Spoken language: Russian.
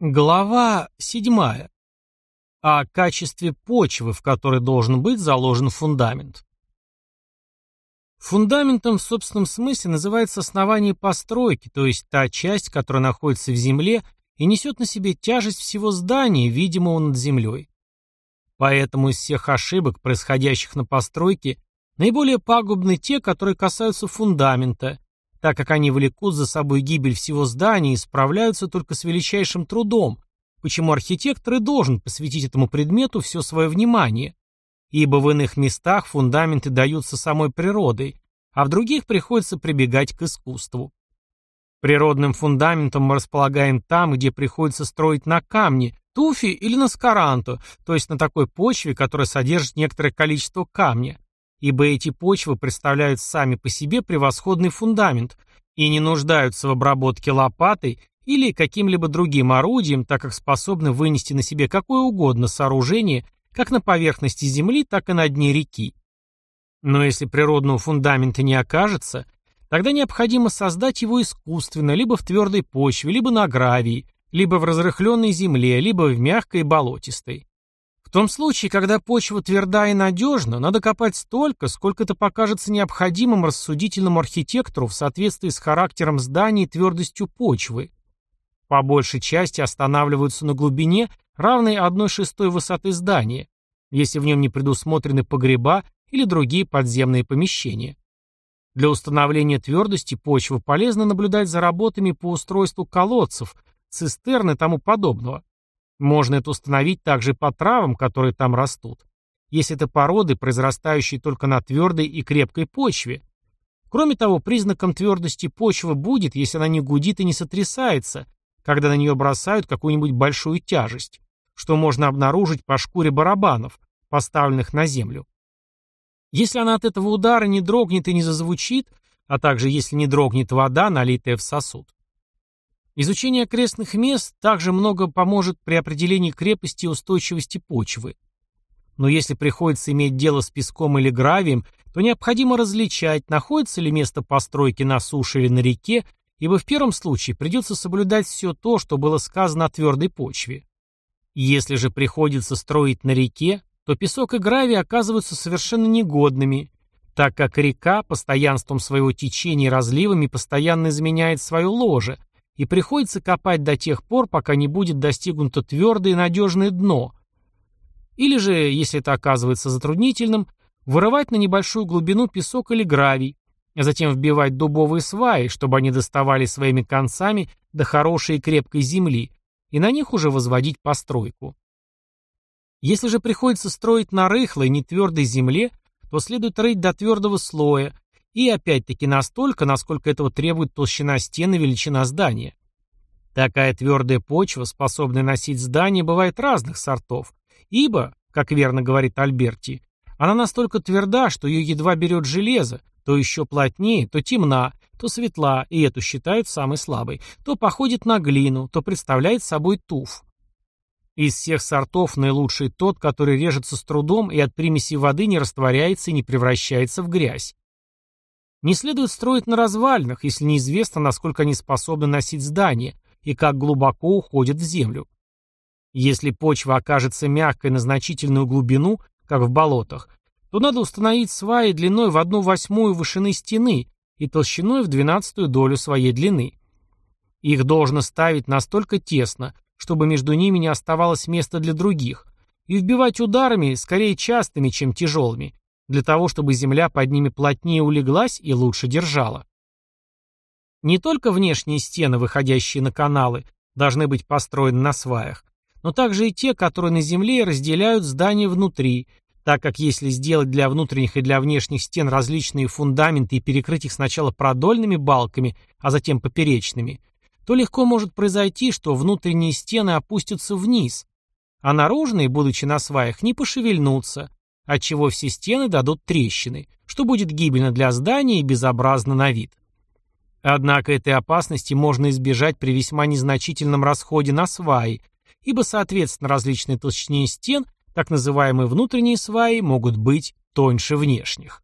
Глава 7. О качестве почвы, в которой должен быть заложен фундамент. Фундаментом в собственном смысле называется основание постройки, то есть та часть, которая находится в земле и несет на себе тяжесть всего здания, видимого над землей. Поэтому из всех ошибок, происходящих на постройке, наиболее пагубны те, которые касаются фундамента, так как они влекут за собой гибель всего здания и справляются только с величайшим трудом, почему архитектор и должен посвятить этому предмету все свое внимание, ибо в иных местах фундаменты даются самой природой, а в других приходится прибегать к искусству. Природным фундаментом мы располагаем там, где приходится строить на камне, туфи или на скаранто, то есть на такой почве, которая содержит некоторое количество камня ибо эти почвы представляют сами по себе превосходный фундамент и не нуждаются в обработке лопатой или каким-либо другим орудием, так как способны вынести на себе какое угодно сооружение как на поверхности земли, так и на дне реки. Но если природного фундамента не окажется, тогда необходимо создать его искусственно, либо в твердой почве, либо на гравии, либо в разрыхленной земле, либо в мягкой болотистой. В том случае, когда почва тверда и надежна, надо копать столько, сколько это покажется необходимым рассудительному архитектору в соответствии с характером здания и твердостью почвы. По большей части останавливаются на глубине, равной 1 шестой высоты здания, если в нем не предусмотрены погреба или другие подземные помещения. Для установления твердости почвы полезно наблюдать за работами по устройству колодцев, цистерн и тому подобного. Можно это установить также по травам, которые там растут. Если это породы, произрастающие только на твердой и крепкой почве. Кроме того, признаком твердости почвы будет, если она не гудит и не сотрясается, когда на нее бросают какую-нибудь большую тяжесть, что можно обнаружить по шкуре барабанов, поставленных на землю. Если она от этого удара не дрогнет и не зазвучит, а также если не дрогнет вода, налитая в сосуд, Изучение окрестных мест также много поможет при определении крепости и устойчивости почвы. Но если приходится иметь дело с песком или гравием, то необходимо различать, находится ли место постройки на суше или на реке, ибо в первом случае придется соблюдать все то, что было сказано о твердой почве. Если же приходится строить на реке, то песок и гравий оказываются совершенно негодными, так как река постоянством своего течения и разливами постоянно изменяет свое ложе, и приходится копать до тех пор, пока не будет достигнуто твердое и надежное дно. Или же, если это оказывается затруднительным, вырывать на небольшую глубину песок или гравий, а затем вбивать дубовые сваи, чтобы они доставали своими концами до хорошей и крепкой земли, и на них уже возводить постройку. Если же приходится строить на рыхлой, нетвердой земле, то следует рыть до твердого слоя, и опять-таки настолько, насколько этого требует толщина стены и величина здания. Такая твердая почва, способная носить здание, бывает разных сортов, ибо, как верно говорит Альберти, она настолько тверда, что ее едва берет железо, то еще плотнее, то темна, то светла, и эту считают самой слабой, то походит на глину, то представляет собой туф. Из всех сортов наилучший тот, который режется с трудом и от примеси воды не растворяется и не превращается в грязь. Не следует строить на развалинах, если неизвестно, насколько они способны носить здания и как глубоко уходят в землю. Если почва окажется мягкой на значительную глубину, как в болотах, то надо установить сваи длиной в одну восьмую вышины стены и толщиной в двенадцатую долю своей длины. Их должно ставить настолько тесно, чтобы между ними не оставалось места для других, и вбивать ударами, скорее частыми, чем тяжелыми, для того, чтобы земля под ними плотнее улеглась и лучше держала. Не только внешние стены, выходящие на каналы, должны быть построены на сваях, но также и те, которые на земле разделяют здание внутри, так как если сделать для внутренних и для внешних стен различные фундаменты и перекрыть их сначала продольными балками, а затем поперечными, то легко может произойти, что внутренние стены опустятся вниз, а наружные, будучи на сваях, не пошевельнутся, отчего все стены дадут трещины, что будет гибельно для здания и безобразно на вид. Однако этой опасности можно избежать при весьма незначительном расходе на сваи, ибо, соответственно, различной толщине стен, так называемые внутренние сваи, могут быть тоньше внешних.